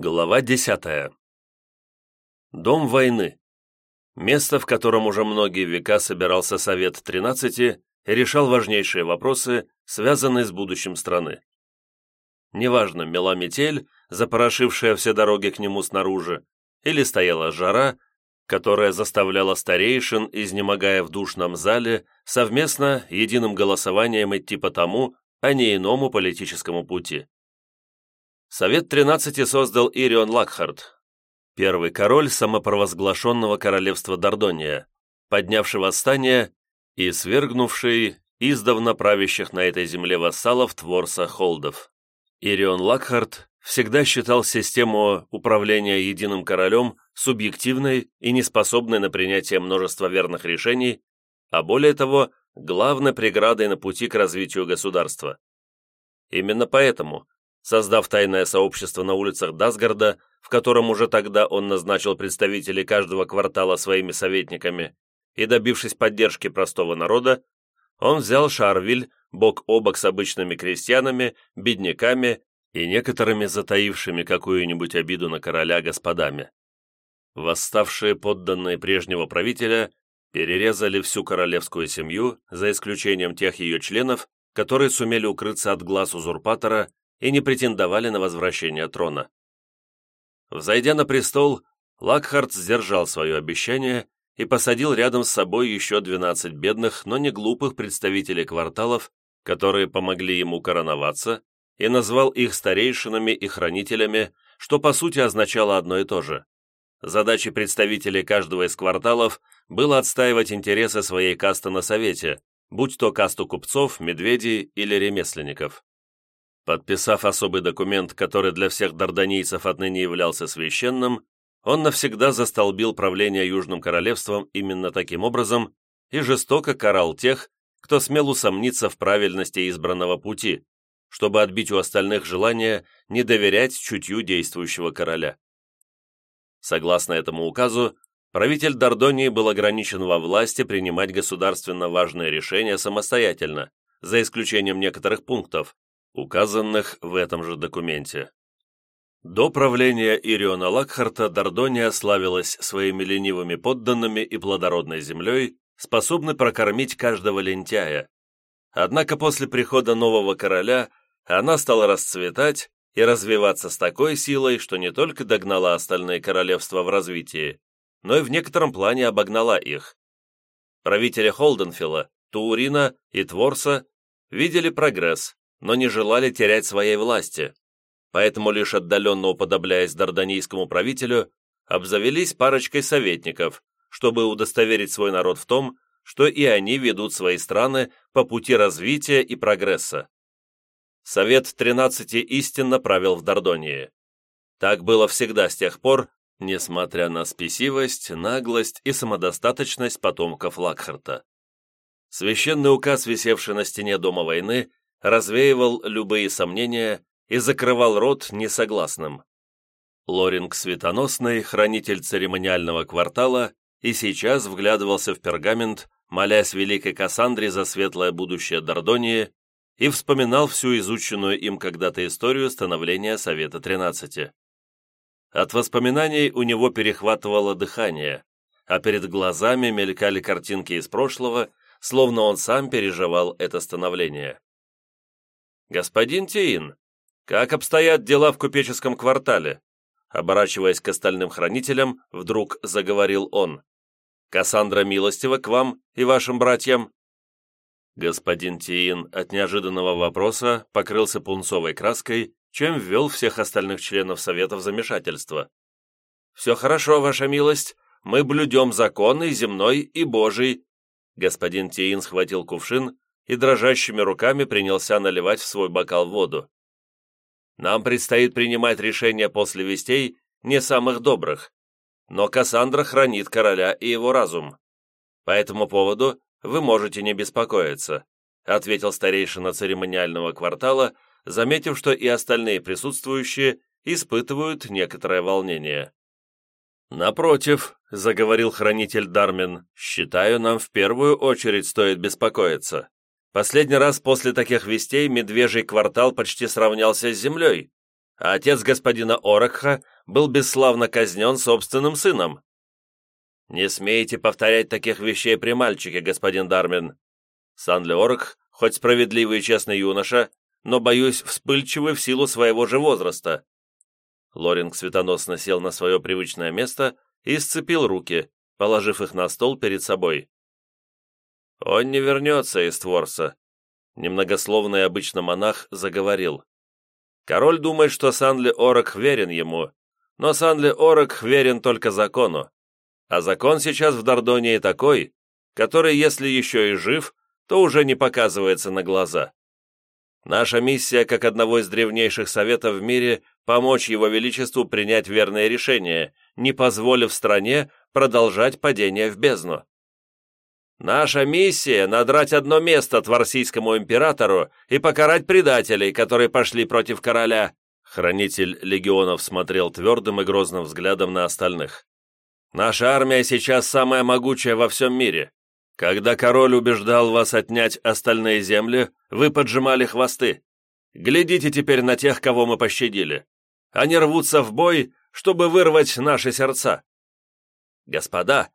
Глава десятая. Дом войны. Место, в котором уже многие века собирался Совет Тринадцати и решал важнейшие вопросы, связанные с будущим страны. Неважно, мела метель, запорошившая все дороги к нему снаружи, или стояла жара, которая заставляла старейшин, изнемогая в душном зале, совместно, единым голосованием идти по тому, а не иному политическому пути. Совет Тринадцати создал Ирион Лакхард, первый король самопровозглашенного королевства Дордония, поднявший восстание и свергнувший издавна правящих на этой земле вассалов Творса Холдов. Ирион Лакхард всегда считал систему управления единым королем субъективной и неспособной на принятие множества верных решений, а более того, главной преградой на пути к развитию государства. Именно поэтому создав тайное сообщество на улицах Дасгарда, в котором уже тогда он назначил представителей каждого квартала своими советниками, и добившись поддержки простого народа, он взял Шарвиль бок о бок с обычными крестьянами, бедняками и некоторыми затаившими какую-нибудь обиду на короля господами. Восставшие подданные прежнего правителя перерезали всю королевскую семью, за исключением тех ее членов, которые сумели укрыться от глаз узурпатора и не претендовали на возвращение трона. Взойдя на престол, Лакхард сдержал свое обещание и посадил рядом с собой еще 12 бедных, но не глупых представителей кварталов, которые помогли ему короноваться, и назвал их старейшинами и хранителями, что по сути означало одно и то же. Задачей представителей каждого из кварталов было отстаивать интересы своей касты на совете, будь то касту купцов, медведей или ремесленников. Подписав особый документ, который для всех дарданийцев отныне являлся священным, он навсегда застолбил правление Южным Королевством именно таким образом и жестоко карал тех, кто смел усомниться в правильности избранного пути, чтобы отбить у остальных желание не доверять чутью действующего короля. Согласно этому указу, правитель Дордонии был ограничен во власти принимать государственно важные решения самостоятельно, за исключением некоторых пунктов, указанных в этом же документе. До правления Ириона Лакхарта Дордония славилась своими ленивыми подданными и плодородной землей, способной прокормить каждого лентяя. Однако после прихода нового короля она стала расцветать и развиваться с такой силой, что не только догнала остальные королевства в развитии, но и в некотором плане обогнала их. Правители Холденфилла, Туурина и Творса видели прогресс, но не желали терять своей власти, поэтому лишь отдаленно уподобляясь дарданийскому правителю, обзавелись парочкой советников, чтобы удостоверить свой народ в том, что и они ведут свои страны по пути развития и прогресса. Совет тринадцати истинно правил в Дордонии. Так было всегда с тех пор, несмотря на спесивость, наглость и самодостаточность потомков Лакхарта. Священный указ, висевший на стене Дома войны, развеивал любые сомнения и закрывал рот несогласным. Лоринг Светоносный, хранитель церемониального квартала, и сейчас вглядывался в пергамент, молясь великой Кассандре за светлое будущее Дордонии, и вспоминал всю изученную им когда-то историю становления Совета Тринадцати. От воспоминаний у него перехватывало дыхание, а перед глазами мелькали картинки из прошлого, словно он сам переживал это становление. «Господин Тиин, как обстоят дела в купеческом квартале?» Оборачиваясь к остальным хранителям, вдруг заговорил он. «Кассандра милостива к вам и вашим братьям?» Господин Тиин от неожиданного вопроса покрылся пунцовой краской, чем ввел всех остальных членов Совета в замешательство. «Все хорошо, ваша милость, мы блюдем законы земной и божий». Господин Тиин схватил кувшин и дрожащими руками принялся наливать в свой бокал воду. «Нам предстоит принимать решения после вестей не самых добрых, но Кассандра хранит короля и его разум. По этому поводу вы можете не беспокоиться», ответил старейшина церемониального квартала, заметив, что и остальные присутствующие испытывают некоторое волнение. «Напротив», — заговорил хранитель Дармин, «считаю, нам в первую очередь стоит беспокоиться. Последний раз после таких вестей медвежий квартал почти сравнялся с землей, а отец господина Оракха был бесславно казнен собственным сыном. Не смейте повторять таких вещей при мальчике, господин Дармин. Санли Оракх, хоть справедливый и честный юноша, но, боюсь, вспыльчивый в силу своего же возраста. Лоринг светоносно сел на свое привычное место и сцепил руки, положив их на стол перед собой. «Он не вернется из Творса», — немногословный обычно монах заговорил. «Король думает, что Санли Орок верен ему, но Санли Орок верен только закону, а закон сейчас в Дордонии такой, который, если еще и жив, то уже не показывается на глаза. Наша миссия, как одного из древнейших советов в мире, помочь Его Величеству принять верное решение, не позволив стране продолжать падение в бездну. Наша миссия — надрать одно место Тварсийскому императору и покарать предателей, которые пошли против короля. Хранитель легионов смотрел твердым и грозным взглядом на остальных. Наша армия сейчас самая могучая во всем мире. Когда король убеждал вас отнять остальные земли, вы поджимали хвосты. Глядите теперь на тех, кого мы пощадили. Они рвутся в бой, чтобы вырвать наши сердца. Господа,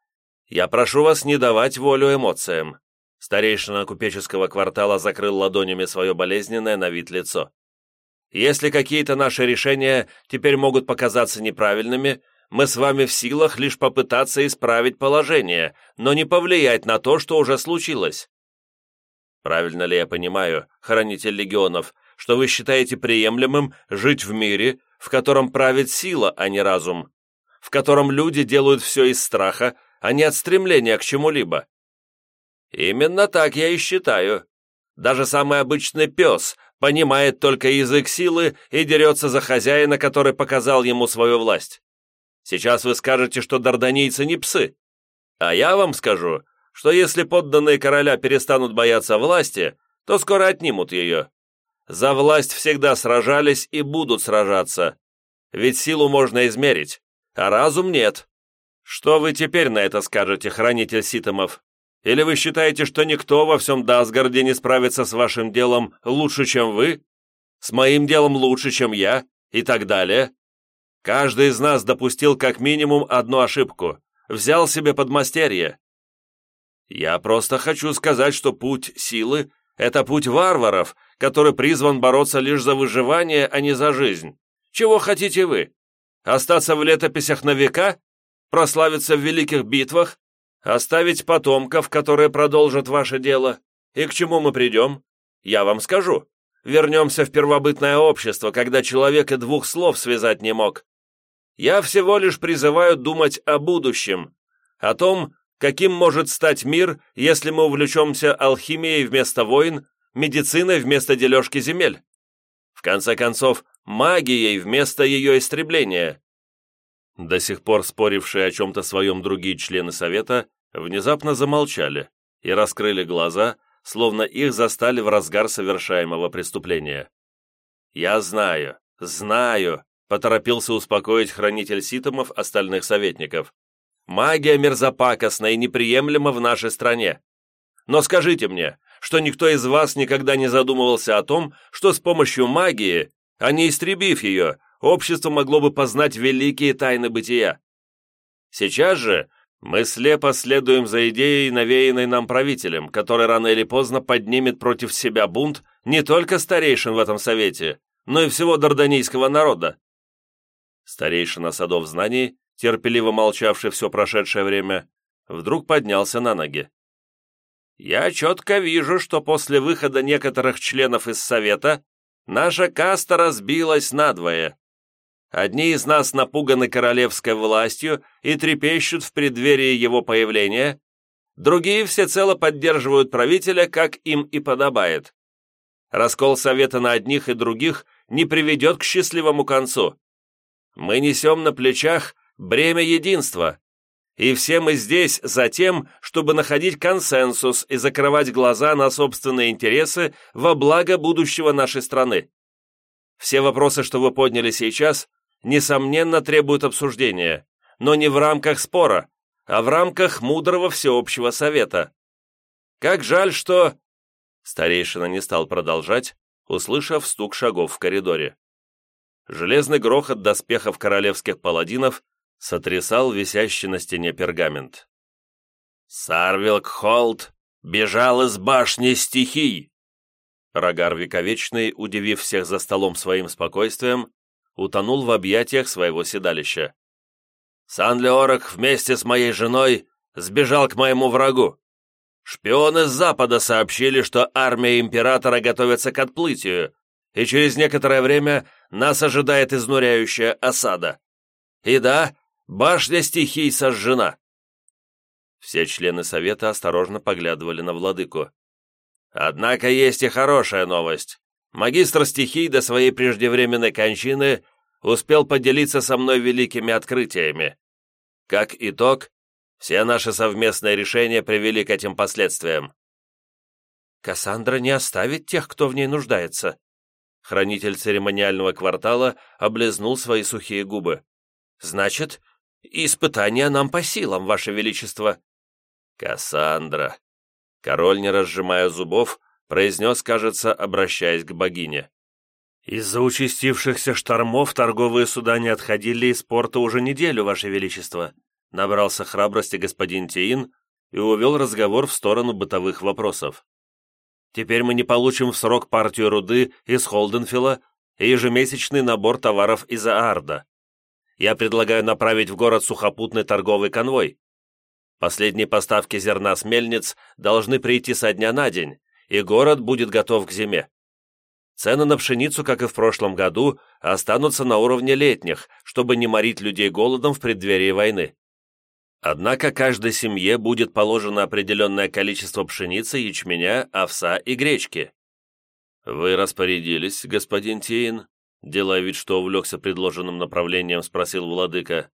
я прошу вас не давать волю эмоциям. Старейшина купеческого квартала закрыл ладонями свое болезненное на вид лицо. Если какие-то наши решения теперь могут показаться неправильными, мы с вами в силах лишь попытаться исправить положение, но не повлиять на то, что уже случилось. Правильно ли я понимаю, хранитель легионов, что вы считаете приемлемым жить в мире, в котором правит сила, а не разум, в котором люди делают все из страха, а не от стремления к чему-либо? Именно так я и считаю. Даже самый обычный пес понимает только язык силы и дерется за хозяина, который показал ему свою власть. Сейчас вы скажете, что дарданийцы не псы. А я вам скажу, что если подданные короля перестанут бояться власти, то скоро отнимут ее. За власть всегда сражались и будут сражаться. Ведь силу можно измерить, а разум нет. Что вы теперь на это скажете, хранитель Ситомов? Или вы считаете, что никто во всем Дасгарде не справится с вашим делом лучше, чем вы? С моим делом лучше, чем я? И так далее? Каждый из нас допустил как минимум одну ошибку. Взял себе подмастерье. Я просто хочу сказать, что путь силы — это путь варваров, который призван бороться лишь за выживание, а не за жизнь. Чего хотите вы? Остаться в летописях на века? Прославиться в великих битвах? Оставить потомков, которые продолжат ваше дело? И к чему мы придем? Я вам скажу. Вернемся в первобытное общество, когда человек и двух слов связать не мог. Я всего лишь призываю думать о будущем, о том, каким может стать мир, если мы увлечемся алхимией вместо войн, медициной вместо дележки земель. В конце концов, магией вместо ее истребления. До сих пор спорившие о чем-то своем другие члены Совета внезапно замолчали и раскрыли глаза, словно их застали в разгар совершаемого преступления. «Я знаю, знаю, Поторопился успокоить хранитель ситомов остальных советников. «Магия мерзопакостна и неприемлема в нашей стране. Но скажите мне, что никто из вас никогда не задумывался о том, что с помощью магии, а не истребив ее, общество могло бы познать великие тайны бытия. Сейчас же мы слепо следуем за идеей, навеянной нам правителем, который рано или поздно поднимет против себя бунт не только старейшин в этом совете, но и всего дарданийского народа. Старейшина садов знаний, терпеливо молчавший все прошедшее время, вдруг поднялся на ноги. «Я четко вижу, что после выхода некоторых членов из Совета наша каста разбилась надвое. Одни из нас напуганы королевской властью и трепещут в преддверии его появления, другие всецело поддерживают правителя, как им и подобает. Раскол Совета на одних и других не приведет к счастливому концу. Мы несем на плечах бремя единства, и все мы здесь за тем, чтобы находить консенсус и закрывать глаза на собственные интересы во благо будущего нашей страны. Все вопросы, что вы подняли сейчас, несомненно требуют обсуждения, но не в рамках спора, а в рамках мудрого всеобщего совета. Как жаль, что...» Старейшина не стал продолжать, услышав стук шагов в коридоре. железный грохот доспехов королевских паладинов сотрясал висящий на стене пергамент. «Сарвилк Холт бежал из башни стихий!» Рогар Вековечный, удивив всех за столом своим спокойствием, утонул в объятиях своего седалища. «Сан-Леорок вместе с моей женой сбежал к моему врагу. Шпионы с запада сообщили, что армия императора готовится к отплытию, и через некоторое время нас ожидает изнуряющая осада. И да, башня стихий сожжена». Все члены совета осторожно поглядывали на владыку. «Однако есть и хорошая новость. Магистр стихий до своей преждевременной кончины успел поделиться со мной великими открытиями. Как итог, все наши совместные решения привели к этим последствиям. Кассандра не оставит тех, кто в ней нуждается. Хранитель церемониального квартала облизнул свои сухие губы. Значит, испытания нам по силам, Ваше Величество. Кассандра. Король, не разжимая зубов, произнес, кажется, обращаясь к богине. «Из-за участившихся штормов торговые суда не отходили из порта уже неделю, Ваше Величество», набрался храбрости господин Тиин и увел разговор в сторону бытовых вопросов. «Теперь мы не получим в срок партию руды из Холденфилла и ежемесячный набор товаров из Аарда. Я предлагаю направить в город сухопутный торговый конвой. Последние поставки зерна с мельниц должны прийти со дня на день, и город будет готов к зиме. Цены на пшеницу, как и в прошлом году, останутся на уровне летних, чтобы не морить людей голодом в преддверии войны. Однако каждой семье будет положено определенное количество пшеницы, ячменя, овса и гречки. «Вы распорядились, господин Тиин?» Делая вид, что увлекся предложенным направлением, спросил владыка.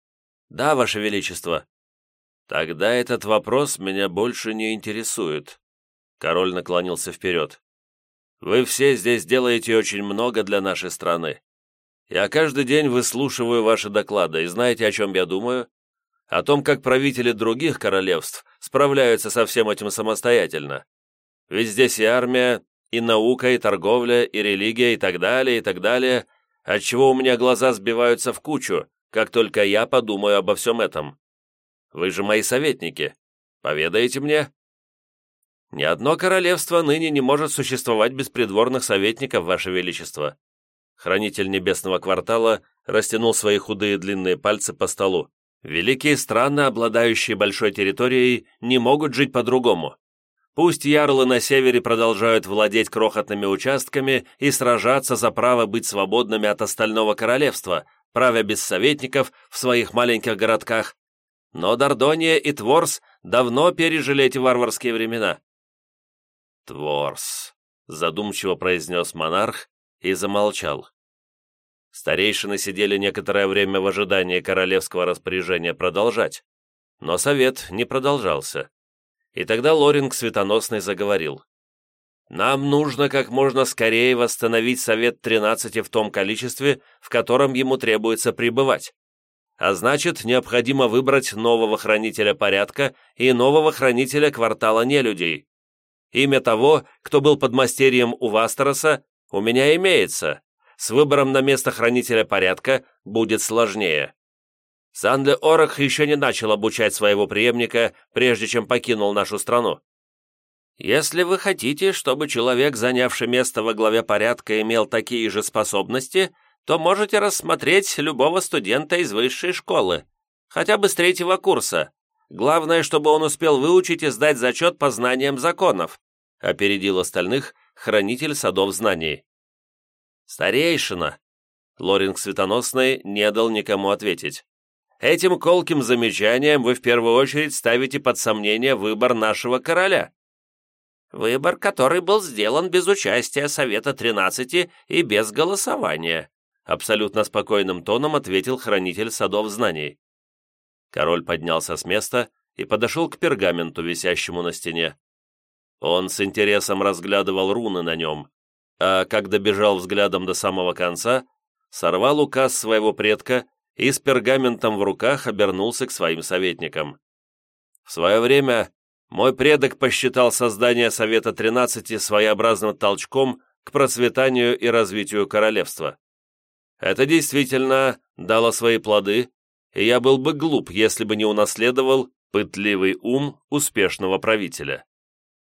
«Да, ваше величество». «Тогда этот вопрос меня больше не интересует». Король наклонился вперед. Вы все здесь делаете очень много для нашей страны. Я каждый день выслушиваю ваши доклады, и знаете, о чем я думаю? О том, как правители других королевств справляются со всем этим самостоятельно. Ведь здесь и армия, и наука, и торговля, и религия, и так далее, и так далее, отчего у меня глаза сбиваются в кучу, как только я подумаю обо всем этом. Вы же мои советники. Поведаете мне, ни одно королевство ныне не может существовать без придворных советников, Ваше Величество. Хранитель небесного квартала растянул свои худые длинные пальцы по столу. Великие страны, обладающие большой территорией, не могут жить по-другому. Пусть ярлы на севере продолжают владеть крохотными участками и сражаться за право быть свободными от остального королевства, правя без советников в своих маленьких городках. Но Дордония и Творс давно пережили эти варварские времена. «Творс», — задумчиво произнес монарх и замолчал. Старейшины сидели некоторое время в ожидании королевского распоряжения продолжать, но совет не продолжался. И тогда Лоринг Светоносный заговорил. «Нам нужно как можно скорее восстановить Совет Тринадцати в том количестве, в котором ему требуется пребывать. А значит, необходимо выбрать нового хранителя порядка и нового хранителя квартала нелюдей. Имя того, кто был подмастерьем у Вастероса, у меня имеется. С выбором на место хранителя порядка будет сложнее. Сандле Орах еще не начал обучать своего преемника, прежде чем покинул нашу страну. Если вы хотите, чтобы человек, занявший место во главе порядка, имел такие же способности, то можете рассмотреть любого студента из высшей школы, хотя бы с третьего курса, Главное, чтобы он успел выучить и сдать зачет по знаниям законов», опередил остальных хранитель садов знаний. «Старейшина!» Лоринг Светоносный не дал никому ответить. «Этим колким замечанием вы в первую очередь ставите под сомнение выбор нашего короля. Выбор, который был сделан без участия Совета Тринадцати и без голосования», абсолютно спокойным тоном ответил хранитель садов знаний. Король поднялся с места и подошел к пергаменту, висящему на стене. Он с интересом разглядывал руны на нем, а как добежал взглядом до самого конца, сорвал указ своего предка и с пергаментом в руках обернулся к своим советникам. В свое время мой предок посчитал создание Совета Тринадцати своеобразным толчком к процветанию и развитию королевства. Это действительно дало свои плоды, и я был бы глуп, если бы не унаследовал пытливый ум успешного правителя.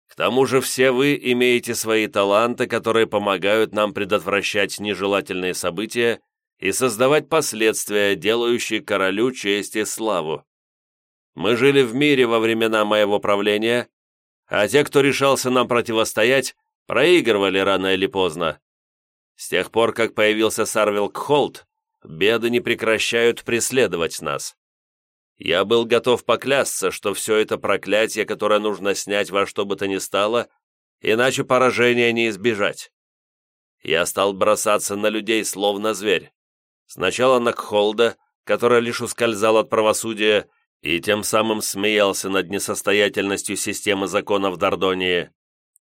К тому же все вы имеете свои таланты, которые помогают нам предотвращать нежелательные события и создавать последствия, делающие королю честь и славу. Мы жили в мире во времена моего правления, а те, кто решался нам противостоять, проигрывали рано или поздно. С тех пор, как появился Сарвилк Холт, беды не прекращают преследовать нас. Я был готов поклясться, что все это проклятие, которое нужно снять во что бы то ни стало, иначе поражения не избежать. Я стал бросаться на людей, словно зверь. Сначала на Кхолда, который лишь ускользал от правосудия и тем самым смеялся над несостоятельностью системы закона в Дордонии.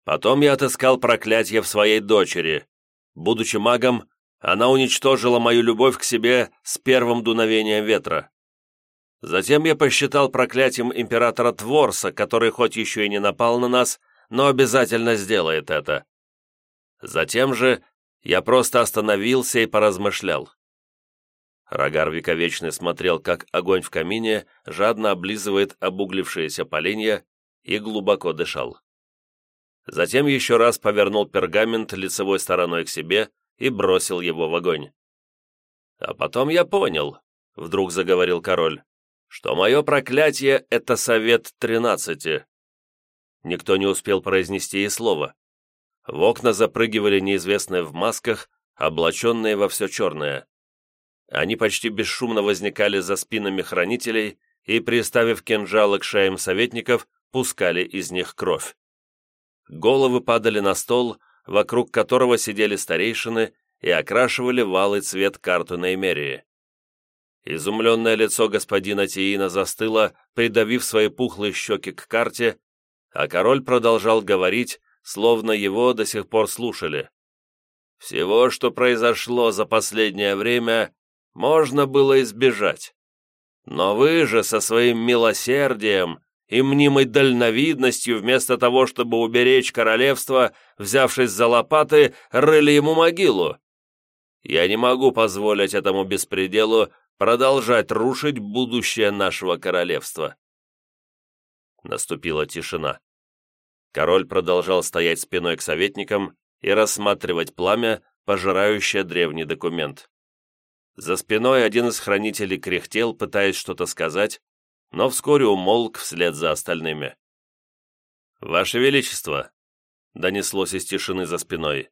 Потом я отыскал проклятие в своей дочери. Будучи магом, она уничтожила мою любовь к себе с первым дуновением ветра. Затем я посчитал проклятием императора Творса, который хоть еще и не напал на нас, но обязательно сделает это. Затем же я просто остановился и поразмышлял. Рогар Вековечный смотрел, как огонь в камине жадно облизывает обуглившиеся поленья и глубоко дышал. Затем еще раз повернул пергамент лицевой стороной к себе и бросил его в огонь. «А потом я понял», — вдруг заговорил король, «что мое проклятие — это совет тринадцати». Никто не успел произнести и слова. В окна запрыгивали неизвестные в масках, облаченные во все черное. Они почти бесшумно возникали за спинами хранителей и, приставив кинжалы к шеям советников, пускали из них кровь. Головы падали на стол, вокруг которого сидели старейшины и окрашивали валый цвет карту Неймерии. Изумленное лицо господина Тиина застыло, придавив свои пухлые щеки к карте, а король продолжал говорить, словно его до сих пор слушали. «Всего, что произошло за последнее время, можно было избежать. Но вы же со своим милосердием и мнимой дальновидностью, вместо того, чтобы уберечь королевство, взявшись за лопаты, рыли ему могилу. Я не могу позволить этому беспределу продолжать рушить будущее нашего королевства. Наступила тишина. Король продолжал стоять спиной к советникам и рассматривать пламя, пожирающее древний документ. За спиной один из хранителей кряхтел, пытаясь что-то сказать, но вскоре умолк вслед за остальными. «Ваше Величество!» — донеслось из тишины за спиной.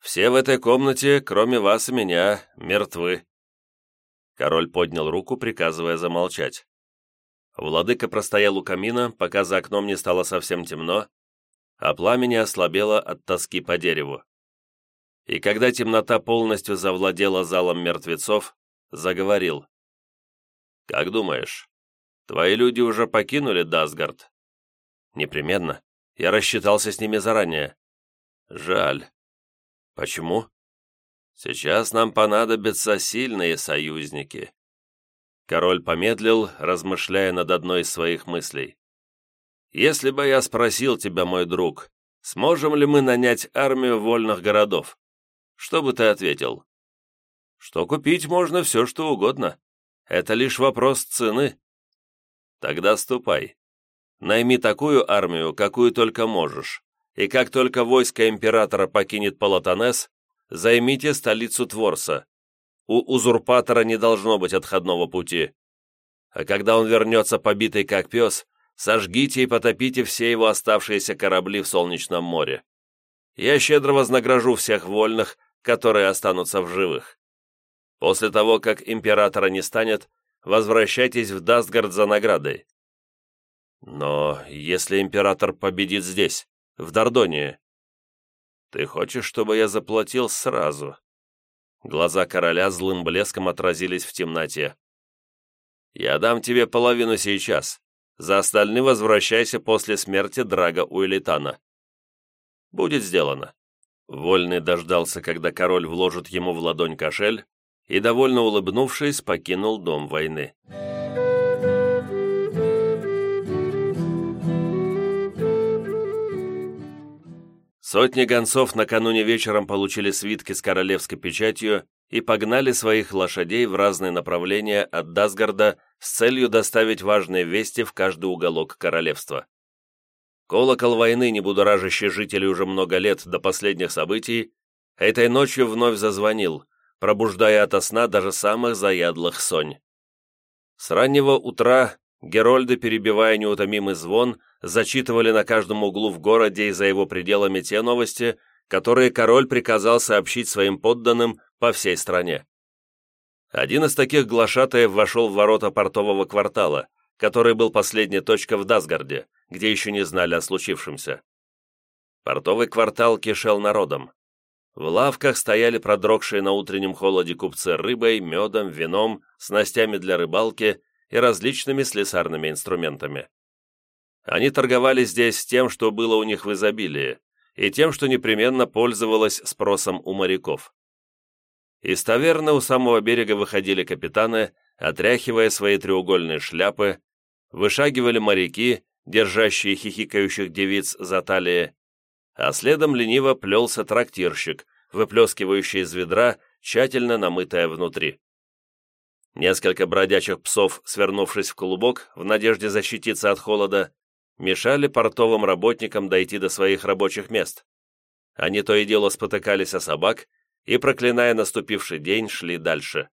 «Все в этой комнате, кроме вас и меня, мертвы». Король поднял руку, приказывая замолчать. Владыка простоял у камина, пока за окном не стало совсем темно, а пламя ослабело от тоски по дереву и когда темнота полностью завладела залом мертвецов, заговорил. «Как думаешь, твои люди уже покинули Дасгард?» «Непременно. Я рассчитался с ними заранее». «Жаль. Почему?» «Сейчас нам понадобятся сильные союзники». Король помедлил, размышляя над одной из своих мыслей. «Если бы я спросил тебя, мой друг, сможем ли мы нанять армию вольных городов? Что бы ты ответил? Что купить можно все, что угодно. Это лишь вопрос цены. Тогда ступай. Найми такую армию, какую только можешь. И как только войско императора покинет Палатонес, займите столицу Творса. У узурпатора не должно быть отходного пути. А когда он вернется побитый как пес, сожгите и потопите все его оставшиеся корабли в Солнечном море. Я щедро вознагражу всех вольных, которые останутся в живых. После того, как императора не станет, возвращайтесь в Дастгард за наградой. Но если император победит здесь, в Дордонии, ты хочешь, чтобы я заплатил сразу?» Глаза короля злым блеском отразились в темноте. «Я дам тебе половину сейчас. За остальные возвращайся после смерти Драга Уэлитана. Будет сделано». Вольный дождался, когда король вложит ему в ладонь кошель, и, довольно улыбнувшись, покинул дом войны. Сотни гонцов накануне вечером получили свитки с королевской печатью и погнали своих лошадей в разные направления от Дасгарда с целью доставить важные вести в каждый уголок королевства. Колокол войны, не будоражащий жителей уже много лет до последних событий, этой ночью вновь зазвонил, пробуждая ото сна даже самых заядлых сонь. С раннего утра Герольды, перебивая неутомимый звон, зачитывали на каждом углу в городе и за его пределами те новости, которые король приказал сообщить своим подданным по всей стране. Один из таких глашатаев вошел в ворота портового квартала, который был последней точкой в Дасгарде, где еще не знали о случившемся. Портовый квартал кишел народом. В лавках стояли продрогшие на утреннем холоде купцы рыбой, медом, вином, снастями для рыбалки и различными слесарными инструментами. Они торговали здесь тем, что было у них в изобилии, и тем, что непременно пользовалось спросом у моряков. Из таверны у самого берега выходили капитаны, отряхивая свои треугольные шляпы, вышагивали моряки, держащие хихикающих девиц за талии, а следом лениво плелся трактирщик, выплескивающий из ведра, тщательно намытое внутри. Несколько бродячих псов, свернувшись в клубок, в надежде защититься от холода, мешали портовым работникам дойти до своих рабочих мест. Они то и дело спотыкались о собак и, проклиная наступивший день, шли дальше.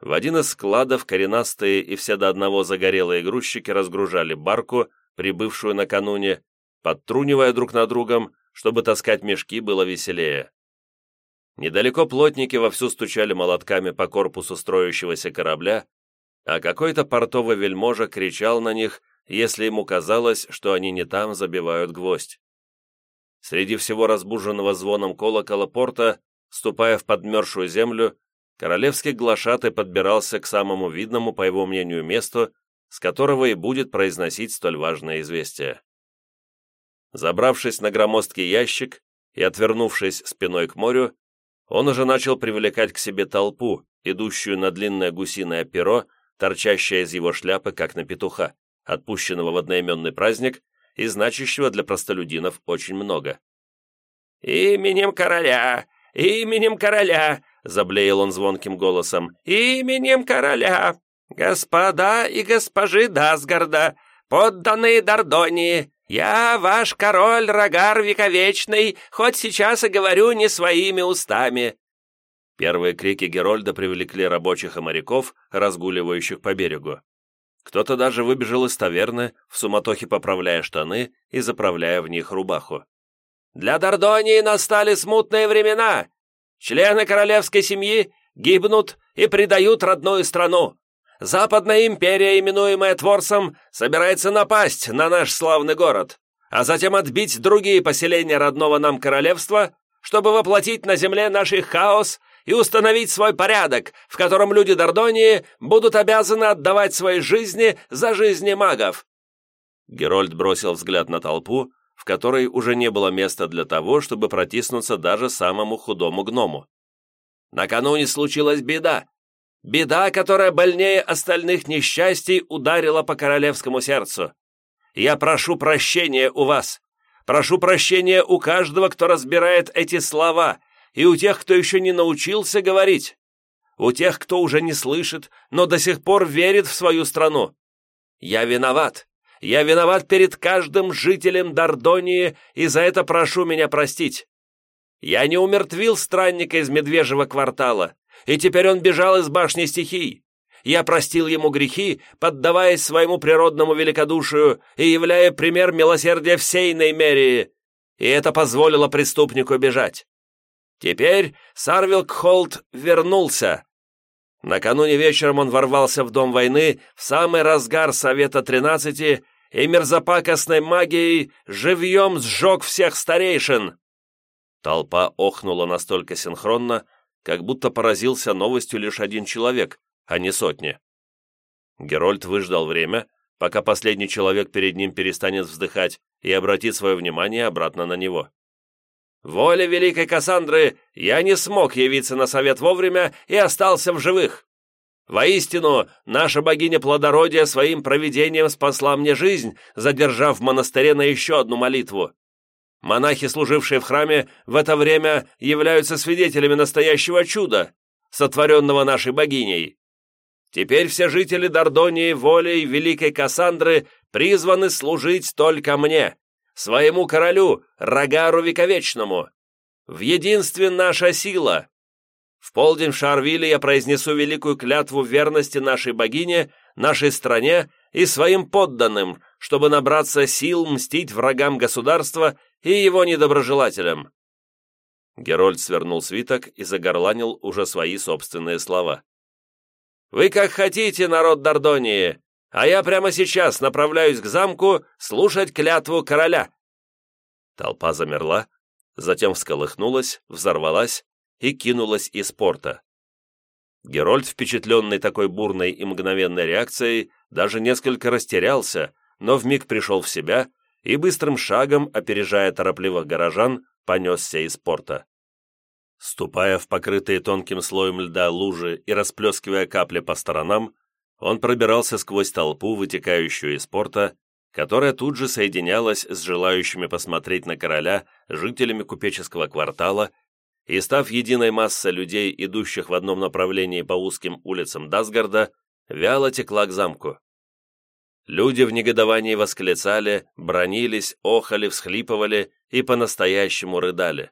В один из складов коренастые и все до одного загорелые грузчики разгружали барку, прибывшую накануне, подтрунивая друг на другом, чтобы таскать мешки было веселее. Недалеко плотники вовсю стучали молотками по корпусу строящегося корабля, а какой-то портовый вельможа кричал на них, если ему казалось, что они не там забивают гвоздь. Среди всего разбуженного звоном колокола порта, ступая в подмерзшую землю, королевский глашатай подбирался к самому видному, по его мнению, месту, с которого и будет произносить столь важное известие. Забравшись на громоздкий ящик и отвернувшись спиной к морю, он уже начал привлекать к себе толпу, идущую на длинное гусиное перо, торчащее из его шляпы, как на петуха, отпущенного в одноименный праздник и значащего для простолюдинов очень много. «Именем короля! Именем короля!» — заблеял он звонким голосом. «Именем короля! Господа и госпожи Дасгарда, подданные Дордонии, «Я ваш король Рогар Вековечный, хоть сейчас и говорю не своими устами». Первые крики Герольда привлекли рабочих и моряков, разгуливающих по берегу. Кто-то даже выбежал из таверны, в суматохе поправляя штаны и заправляя в них рубаху. «Для Дордонии настали смутные времена. Члены королевской семьи гибнут и предают родную страну. Западная империя, именуемая Творсом, собирается напасть на наш славный город, а затем отбить другие поселения родного нам королевства, чтобы воплотить на земле наш хаос и установить свой порядок, в котором люди Дордонии будут обязаны отдавать свои жизни за жизни магов». Герольд бросил взгляд на толпу, в которой уже не было места для того, чтобы протиснуться даже самому худому гному. «Накануне случилась беда, Беда, которая больнее остальных несчастий, ударила по королевскому сердцу. Я прошу прощения у вас. Прошу прощения у каждого, кто разбирает эти слова, и у тех, кто еще не научился говорить. У тех, кто уже не слышит, но до сих пор верит в свою страну. Я виноват. Я виноват перед каждым жителем Дордонии, и за это прошу меня простить. Я не умертвил странника из Медвежьего квартала и теперь он бежал из башни стихий. Я простил ему грехи, поддаваясь своему природному великодушию и являя пример милосердия всей Неймерии, и это позволило преступнику бежать. Теперь Сарвилк Холт вернулся. Накануне вечером он ворвался в Дом войны в самый разгар Совета Тринадцати и мерзопакостной магией живьем сжег всех старейшин. Толпа охнула настолько синхронно, как будто поразился новостью лишь один человек, а не сотни. Герольд выждал время, пока последний человек перед ним перестанет вздыхать и обратит свое внимание обратно на него. «Воля великой Кассандры, я не смог явиться на совет вовремя и остался в живых. Воистину, наша богиня плодородия своим провидением спасла мне жизнь, задержав в монастыре на еще одну молитву. Монахи, служившие в храме, в это время являются свидетелями настоящего чуда, сотворенного нашей богиней. Теперь все жители Дордонии волей великой Кассандры призваны служить только мне, своему королю, Рогару Вековечному. В единстве наша сила. В полдень в Шарвиле я произнесу великую клятву верности нашей богине, нашей стране и своим подданным, чтобы набраться сил мстить врагам государства и его недоброжелателям». Герольд свернул свиток и загорланил уже свои собственные слова. «Вы как хотите, народ Дордонии, а я прямо сейчас направляюсь к замку слушать клятву короля». Толпа замерла, затем всколыхнулась, взорвалась и кинулась из порта. Герольд, впечатленный такой бурной и мгновенной реакцией, даже несколько растерялся, но вмиг пришел в себя и быстрым шагом, опережая торопливых горожан, понесся из порта. Ступая в покрытые тонким слоем льда лужи и расплескивая капли по сторонам, он пробирался сквозь толпу, вытекающую из порта, которая тут же соединялась с желающими посмотреть на короля жителями купеческого квартала и, став единой массой людей, идущих в одном направлении по узким улицам Дасгарда, вяло текла к замку. Люди в негодовании восклицали, бронились, охали, всхлипывали и по-настоящему рыдали.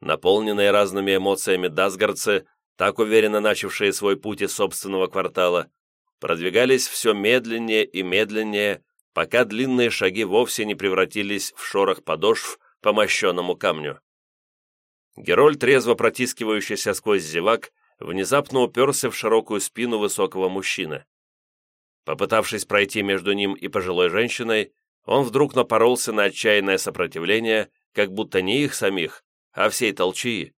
Наполненные разными эмоциями дасгардцы, так уверенно начавшие свой путь из собственного квартала, продвигались все медленнее и медленнее, пока длинные шаги вовсе не превратились в шорох подошв по мощенному камню. Героль, трезво протискивающийся сквозь зевак, внезапно уперся в широкую спину высокого мужчины. Попытавшись пройти между ним и пожилой женщиной, он вдруг напоролся на отчаянное сопротивление, как будто не их самих, а всей толчии.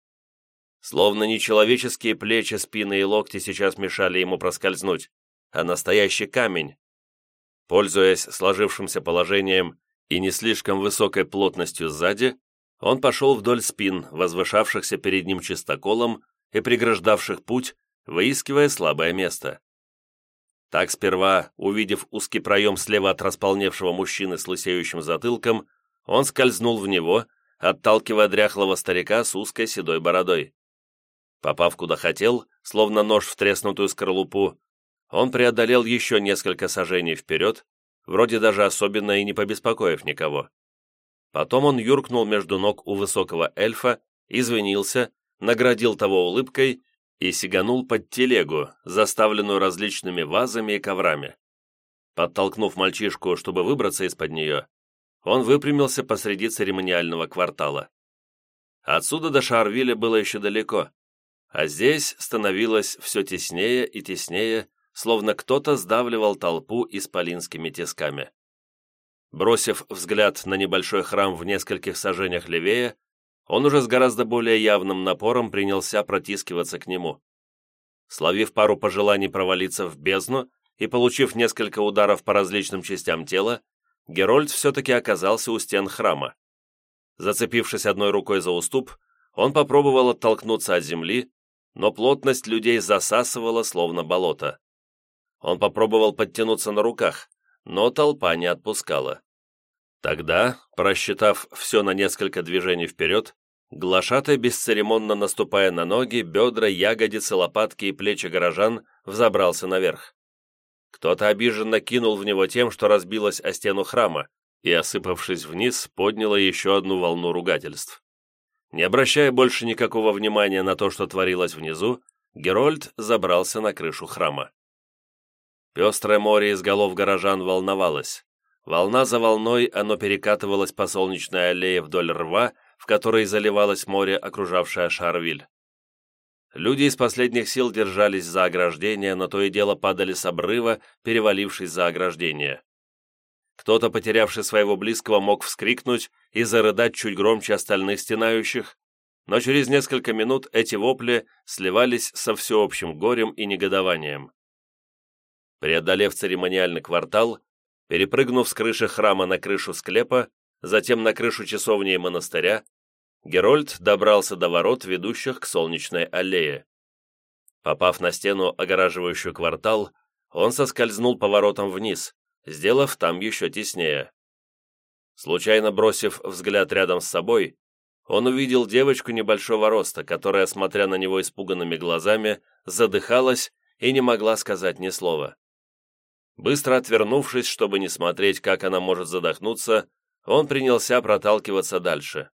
Словно нечеловеческие плечи, спины и локти сейчас мешали ему проскользнуть, а настоящий камень. Пользуясь сложившимся положением и не слишком высокой плотностью сзади, он пошел вдоль спин, возвышавшихся перед ним чистоколом и преграждавших путь, выискивая слабое место. Так сперва, увидев узкий проем слева от располневшего мужчины с лысеющим затылком, он скользнул в него, отталкивая дряхлого старика с узкой седой бородой. Попав куда хотел, словно нож в треснутую скорлупу, он преодолел еще несколько сажений вперед, вроде даже особенно и не побеспокоив никого. Потом он юркнул между ног у высокого эльфа, извинился, наградил того улыбкой и сиганул под телегу, заставленную различными вазами и коврами. Подтолкнув мальчишку, чтобы выбраться из-под нее, он выпрямился посреди церемониального квартала. Отсюда до Шарвиля было еще далеко, а здесь становилось все теснее и теснее, словно кто-то сдавливал толпу исполинскими тисками. Бросив взгляд на небольшой храм в нескольких сажениях левее, он уже с гораздо более явным напором принялся протискиваться к нему. Словив пару пожеланий провалиться в бездну и получив несколько ударов по различным частям тела, Герольд все-таки оказался у стен храма. Зацепившись одной рукой за уступ, он попробовал оттолкнуться от земли, но плотность людей засасывала, словно болото. Он попробовал подтянуться на руках, но толпа не отпускала. Тогда, просчитав все на несколько движений вперед, глашатай, бесцеремонно наступая на ноги, бедра, ягодицы, лопатки и плечи горожан, взобрался наверх. Кто-то обиженно кинул в него тем, что разбилось о стену храма, и, осыпавшись вниз, подняло еще одну волну ругательств. Не обращая больше никакого внимания на то, что творилось внизу, Герольд забрался на крышу храма. Пестрое море из голов горожан волновалось. Волна за волной оно перекатывалось по солнечной аллее вдоль рва, в которой заливалось море, окружавшее Шарвиль. Люди из последних сил держались за ограждение, но то и дело падали с обрыва, перевалившись за ограждение. Кто-то, потерявший своего близкого, мог вскрикнуть и зарыдать чуть громче остальных стенающих, но через несколько минут эти вопли сливались со всеобщим горем и негодованием. Преодолев церемониальный квартал, Перепрыгнув с крыши храма на крышу склепа, затем на крышу часовни и монастыря, Герольд добрался до ворот, ведущих к Солнечной аллее. Попав на стену, огораживающую квартал, он соскользнул поворотом вниз, сделав там еще теснее. Случайно бросив взгляд рядом с собой, он увидел девочку небольшого роста, которая, смотря на него испуганными глазами, задыхалась и не могла сказать ни слова. Быстро отвернувшись, чтобы не смотреть, как она может задохнуться, он принялся проталкиваться дальше.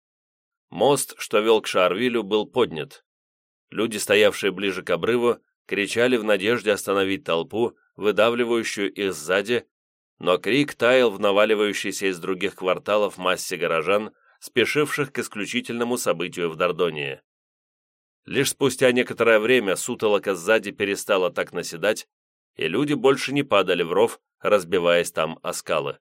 Мост, что вел к Шарвилю, был поднят. Люди, стоявшие ближе к обрыву, кричали в надежде остановить толпу, выдавливающую их сзади, но крик таял в наваливающейся из других кварталов массе горожан, спешивших к исключительному событию в Дордонии. Лишь спустя некоторое время сутолока сзади перестала так наседать, и люди больше не падали в ров, разбиваясь там о скалы.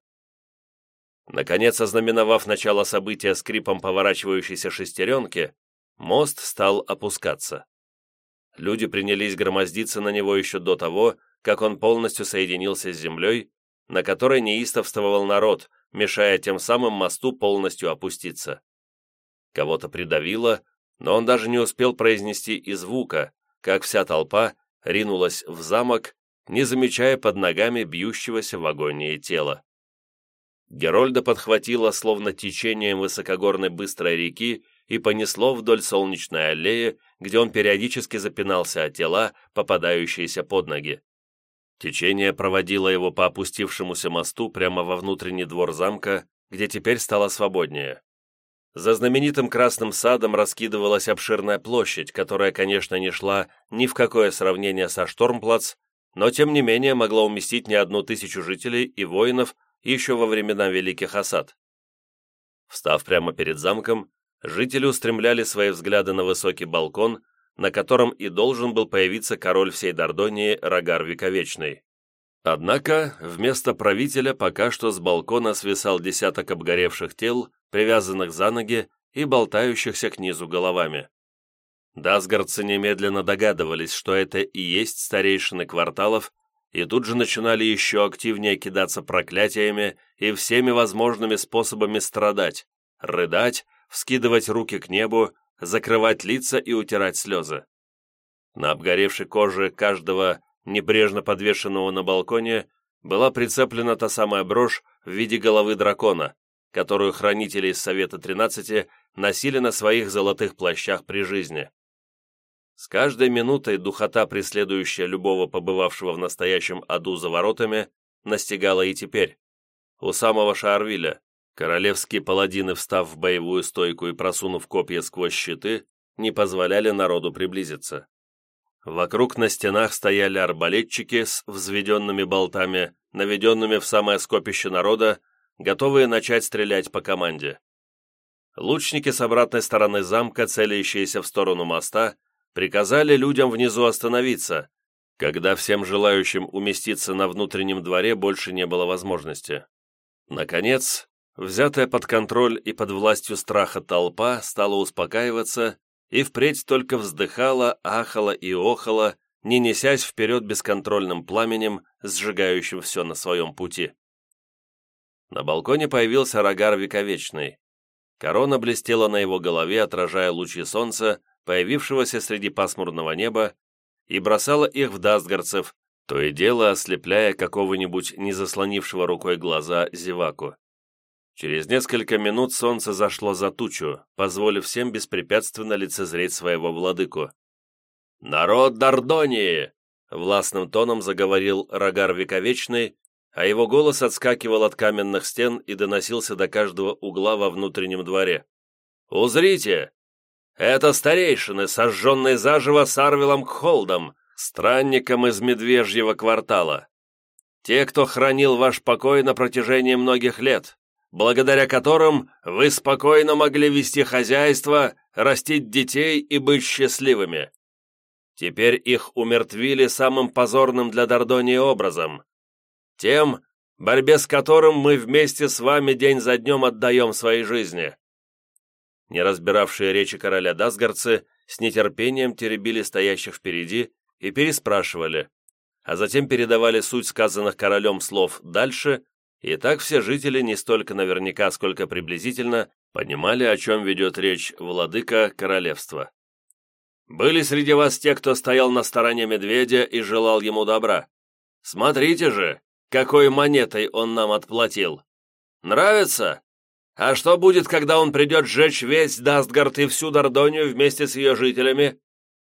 Наконец, ознаменовав начало события скрипом поворачивающейся шестеренки, мост стал опускаться. Люди принялись громоздиться на него еще до того, как он полностью соединился с землей, на которой неистовствовал народ, мешая тем самым мосту полностью опуститься. Кого-то придавило, но он даже не успел произнести и звука, как вся толпа ринулась в замок, не замечая под ногами бьющегося в агонии тела. Герольда подхватило словно течением высокогорной быстрой реки и понесло вдоль солнечной аллеи, где он периодически запинался от тела, попадающиеся под ноги. Течение проводило его по опустившемуся мосту прямо во внутренний двор замка, где теперь стало свободнее. За знаменитым Красным садом раскидывалась обширная площадь, которая, конечно, не шла ни в какое сравнение со Штормплац, но тем не менее могла уместить не одну тысячу жителей и воинов еще во времена Великих Осад. Встав прямо перед замком, жители устремляли свои взгляды на высокий балкон, на котором и должен был появиться король всей Дордонии Рогар Вековечный. Однако вместо правителя пока что с балкона свисал десяток обгоревших тел, привязанных за ноги и болтающихся к низу головами. Дасгардцы немедленно догадывались, что это и есть старейшины кварталов, и тут же начинали еще активнее кидаться проклятиями и всеми возможными способами страдать, рыдать, вскидывать руки к небу, закрывать лица и утирать слезы. На обгоревшей коже каждого, небрежно подвешенного на балконе, была прицеплена та самая брошь в виде головы дракона, которую хранители из Совета 13 носили на своих золотых плащах при жизни. С каждой минутой духота, преследующая любого побывавшего в настоящем аду за воротами, настигала и теперь. У самого Шаарвиля королевские паладины, встав в боевую стойку и просунув копья сквозь щиты, не позволяли народу приблизиться. Вокруг на стенах стояли арбалетчики с взведенными болтами, наведенными в самое скопище народа, готовые начать стрелять по команде. Лучники с обратной стороны замка, целящиеся в сторону моста, приказали людям внизу остановиться, когда всем желающим уместиться на внутреннем дворе больше не было возможности. Наконец, взятая под контроль и под властью страха толпа стала успокаиваться и впредь только вздыхала, ахала и охала, не несясь вперед бесконтрольным пламенем, сжигающим все на своем пути. На балконе появился рогар вековечный. Корона блестела на его голове, отражая лучи солнца, появившегося среди пасмурного неба, и бросала их в дастгарцев, то и дело ослепляя какого-нибудь незаслонившего рукой глаза зеваку. Через несколько минут солнце зашло за тучу, позволив всем беспрепятственно лицезреть своего владыку. «Народ Дордонии!» — властным тоном заговорил Рогар Вековечный, а его голос отскакивал от каменных стен и доносился до каждого угла во внутреннем дворе. «Узрите! Это старейшины, сожженные заживо Сарвилом Кхолдом, странником из Медвежьего квартала. Те, кто хранил ваш покой на протяжении многих лет, благодаря которым вы спокойно могли вести хозяйство, растить детей и быть счастливыми. Теперь их умертвили самым позорным для Дордонии образом. Тем, борьбе с которым мы вместе с вами день за днем отдаем своей жизни не разбиравшие речи короля дасгарцы, с нетерпением теребили стоящих впереди и переспрашивали, а затем передавали суть сказанных королем слов дальше, и так все жители не столько наверняка, сколько приблизительно понимали, о чем ведет речь владыка королевства. «Были среди вас те, кто стоял на стороне медведя и желал ему добра. Смотрите же, какой монетой он нам отплатил. Нравится? А что будет, когда он придет сжечь весь Дастгард и всю Дордонию вместе с ее жителями?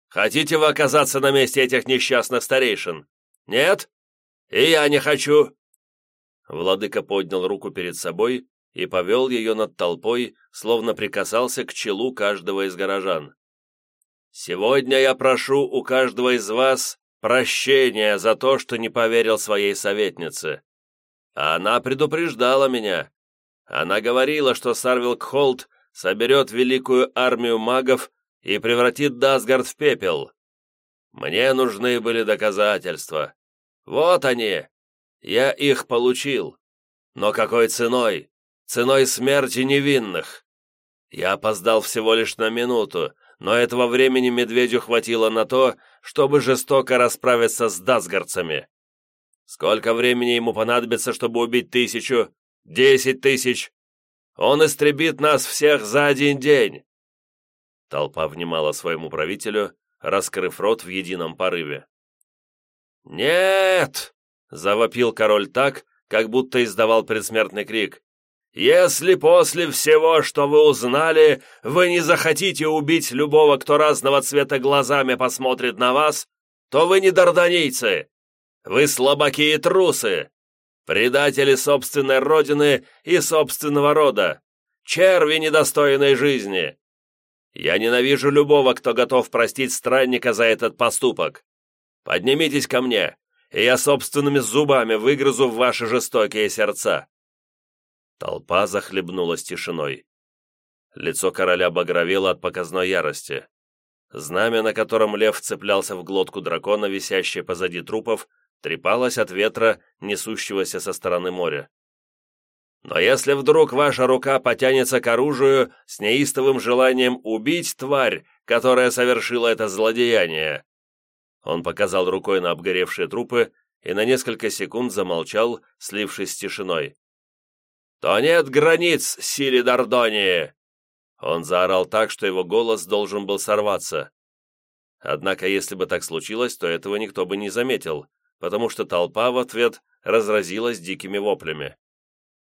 Хотите вы оказаться на месте этих несчастных старейшин? Нет? И я не хочу!» Владыка поднял руку перед собой и повел ее над толпой, словно прикасался к челу каждого из горожан. «Сегодня я прошу у каждого из вас прощения за то, что не поверил своей советнице. Она предупреждала меня, она говорила, что Сарвилк Холт соберет великую армию магов и превратит Дасгард в пепел. Мне нужны были доказательства. Вот они. Я их получил. Но какой ценой? Ценой смерти невинных. Я опоздал всего лишь на минуту, но этого времени медведю хватило на то, чтобы жестоко расправиться с дасгардцами. Сколько времени ему понадобится, чтобы убить тысячу, Десять тысяч! Он истребит нас всех за один день!» Толпа внимала своему правителю, раскрыв рот в едином порыве. «Нет!» — завопил король так, как будто издавал предсмертный крик. «Если после всего, что вы узнали, вы не захотите убить любого, кто разного цвета глазами посмотрит на вас, то вы не дарданийцы! Вы слабаки и трусы! Предатели собственной родины и собственного рода, черви недостойной жизни. Я ненавижу любого, кто готов простить странника за этот поступок. Поднимитесь ко мне, и я собственными зубами выгрызу в ваши жестокие сердца». Толпа захлебнулась тишиной. Лицо короля багровело от показной ярости. Знамя, на котором лев цеплялся в глотку дракона, висящее позади трупов, трепалась от ветра, несущегося со стороны моря. Но если вдруг ваша рука потянется к оружию с неистовым желанием убить тварь, которая совершила это злодеяние, он показал рукой на обгоревшие трупы и на несколько секунд замолчал, слившись с тишиной. «То нет границ силе Дордонии!» Он заорал так, что его голос должен был сорваться. Однако, если бы так случилось, то этого никто бы не заметил, потому что толпа в ответ разразилась дикими воплями.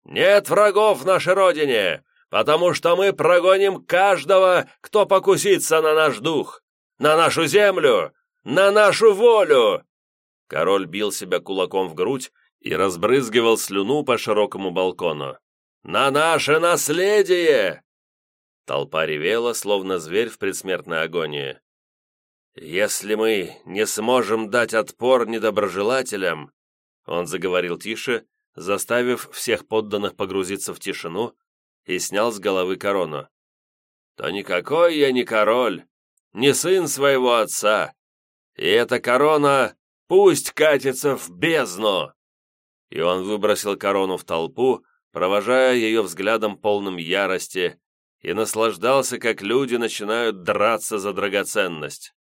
«Нет врагов в нашей родине, потому что мы прогоним каждого, кто покусится на наш дух, на нашу землю, на нашу волю!» Король бил себя кулаком в грудь и разбрызгивал слюну по широкому балкону. «На наше наследие!» Толпа ревела, словно зверь в предсмертной агонии. «Если мы не сможем дать отпор недоброжелателям», он заговорил тише, заставив всех подданных погрузиться в тишину, и снял с головы корону. «То никакой я не король, не сын своего отца, и эта корона пусть катится в бездну!» И он выбросил корону в толпу, провожая ее взглядом полным ярости, и наслаждался, как люди начинают драться за драгоценность.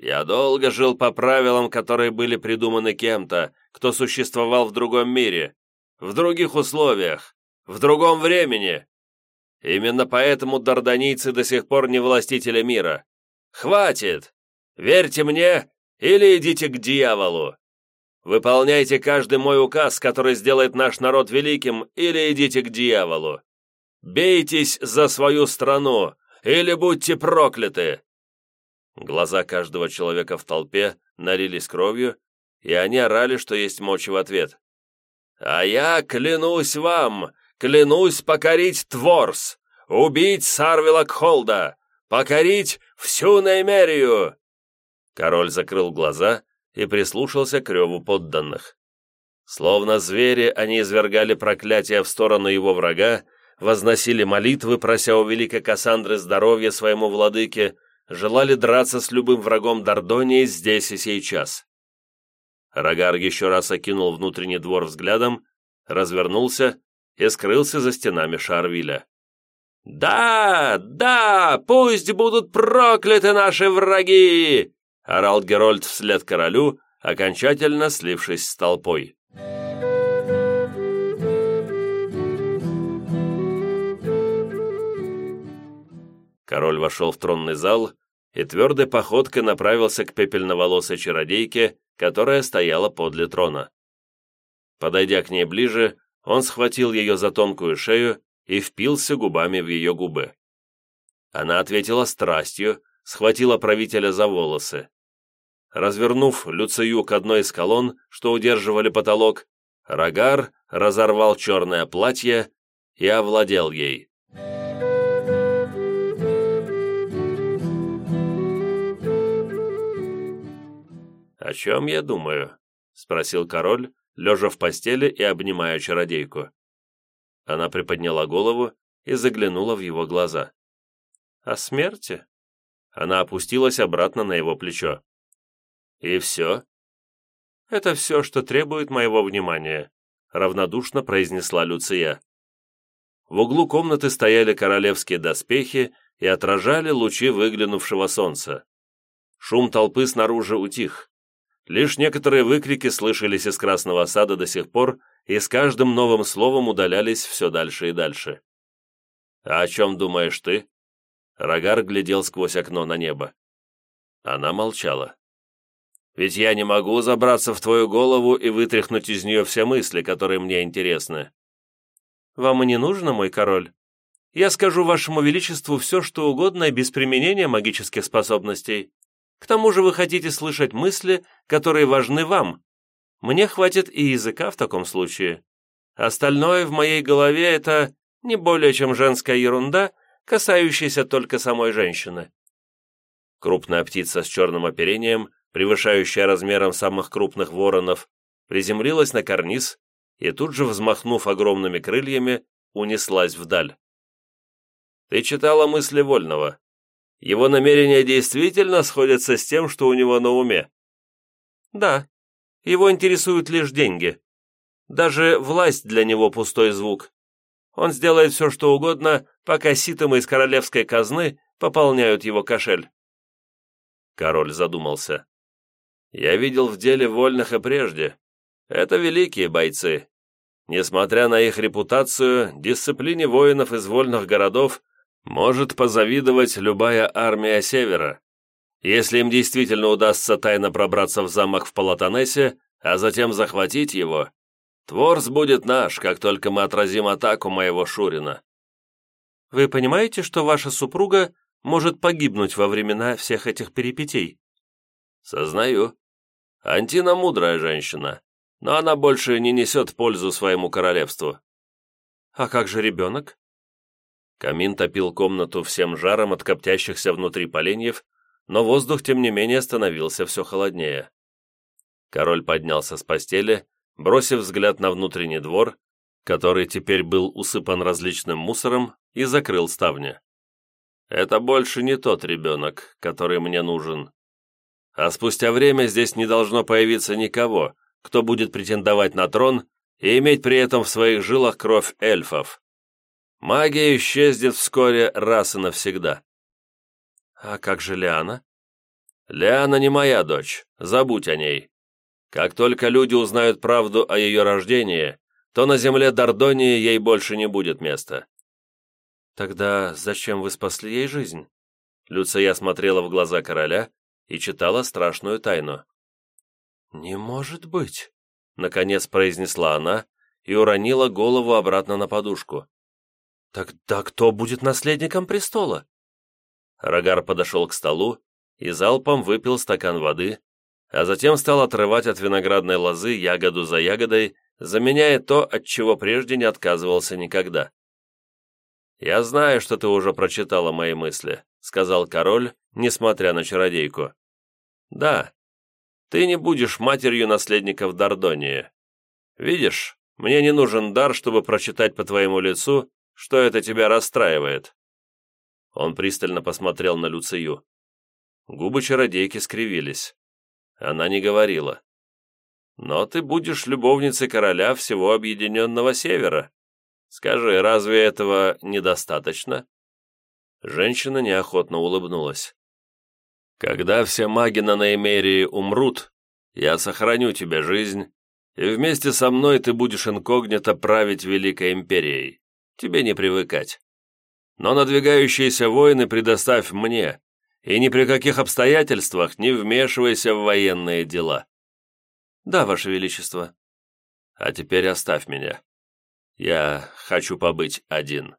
Я долго жил по правилам, которые были придуманы кем-то, кто существовал в другом мире, в других условиях, в другом времени. Именно поэтому дарданийцы до сих пор не властители мира. Хватит! Верьте мне или идите к дьяволу. Выполняйте каждый мой указ, который сделает наш народ великим, или идите к дьяволу. Бейтесь за свою страну, или будьте прокляты. Глаза каждого человека в толпе налились кровью, и они орали, что есть мочи в ответ. «А я клянусь вам, клянусь покорить Творс, убить Сарвила Кхолда, покорить всю Неймерию!» Король закрыл глаза и прислушался к реву подданных. Словно звери, они извергали проклятия в сторону его врага, возносили молитвы, прося у великой Кассандры здоровья своему владыке, желали драться с любым врагом Дордонии здесь и сейчас. Рогар еще раз окинул внутренний двор взглядом, развернулся и скрылся за стенами Шарвиля. «Да, да, пусть будут прокляты наши враги!» — орал Герольд вслед королю, окончательно слившись с толпой. Король вошел в тронный зал и твердой походкой направился к пепельноволосой чародейке, которая стояла подле трона. Подойдя к ней ближе, он схватил ее за тонкую шею и впился губами в ее губы. Она ответила страстью, схватила правителя за волосы. Развернув Люцию к одной из колонн, что удерживали потолок, Рогар разорвал черное платье и овладел ей. «О чем я думаю?» — спросил король, лежа в постели и обнимая чародейку. Она приподняла голову и заглянула в его глаза. «О смерти?» Она опустилась обратно на его плечо. «И все?» «Это все, что требует моего внимания», — равнодушно произнесла Люция. В углу комнаты стояли королевские доспехи и отражали лучи выглянувшего солнца. Шум толпы снаружи утих. Лишь некоторые выкрики слышались из Красного Сада до сих пор и с каждым новым словом удалялись все дальше и дальше. «А о чем думаешь ты?» Рогар глядел сквозь окно на небо. Она молчала. «Ведь я не могу забраться в твою голову и вытряхнуть из нее все мысли, которые мне интересны». «Вам и не нужно, мой король. Я скажу вашему величеству все, что угодно и без применения магических способностей. К тому же вы хотите слышать мысли, которые важны вам. Мне хватит и языка в таком случае. Остальное в моей голове — это не более чем женская ерунда, касающаяся только самой женщины. Крупная птица с черным оперением, превышающая размером самых крупных воронов, приземлилась на карниз и тут же, взмахнув огромными крыльями, унеслась вдаль. «Ты читала мысли Вольного. Его намерения действительно сходятся с тем, что у него на уме?» «Да. Его интересуют лишь деньги. Даже власть для него пустой звук. Он сделает все, что угодно, пока ситом из королевской казны пополняют его кошель. Король задумался. «Я видел в деле вольных и прежде. Это великие бойцы. Несмотря на их репутацию, дисциплине воинов из вольных городов может позавидовать любая армия Севера. Если им действительно удастся тайно пробраться в замок в Палатонесе, а затем захватить его, Творс будет наш, как только мы отразим атаку моего Шурина. Вы понимаете, что ваша супруга может погибнуть во времена всех этих перипетий? Сознаю. Антина мудрая женщина, но она больше не несет пользу своему королевству. А как же ребенок? Камин топил комнату всем жаром от коптящихся внутри поленьев, но воздух, тем не менее, становился все холоднее. Король поднялся с постели, бросив взгляд на внутренний двор, который теперь был усыпан различным мусором, и закрыл ставни. «Это больше не тот ребенок, который мне нужен. А спустя время здесь не должно появиться никого, кто будет претендовать на трон и иметь при этом в своих жилах кровь эльфов. Магия исчезнет вскоре раз и навсегда». «А как же Лиана?» «Лиана не моя дочь, забудь о ней. Как только люди узнают правду о ее рождении, то на земле Дордонии ей больше не будет места. Тогда зачем вы спасли ей жизнь? Люция смотрела в глаза короля и читала страшную тайну. «Не может быть!» — наконец произнесла она и уронила голову обратно на подушку. «Тогда кто будет наследником престола?» Рогар подошел к столу и залпом выпил стакан воды, а затем стал отрывать от виноградной лозы ягоду за ягодой, заменяя то, от чего прежде не отказывался никогда. «Я знаю, что ты уже прочитала мои мысли», — сказал король, несмотря на чародейку. «Да, ты не будешь матерью наследников Дордонии. Видишь, мне не нужен дар, чтобы прочитать по твоему лицу, что это тебя расстраивает». Он пристально посмотрел на Люцию. Губы чародейки скривились. Она не говорила. «Но ты будешь любовницей короля всего Объединенного Севера. Скажи, разве этого недостаточно?» Женщина неохотно улыбнулась. «Когда все маги на Неймерии умрут, я сохраню тебе жизнь, и вместе со мной ты будешь инкогнито править Великой Империей. Тебе не привыкать. Но надвигающиеся войны предоставь мне, и ни при каких обстоятельствах не вмешивайся в военные дела». «Да, Ваше Величество». «А теперь оставь меня. Я хочу побыть один».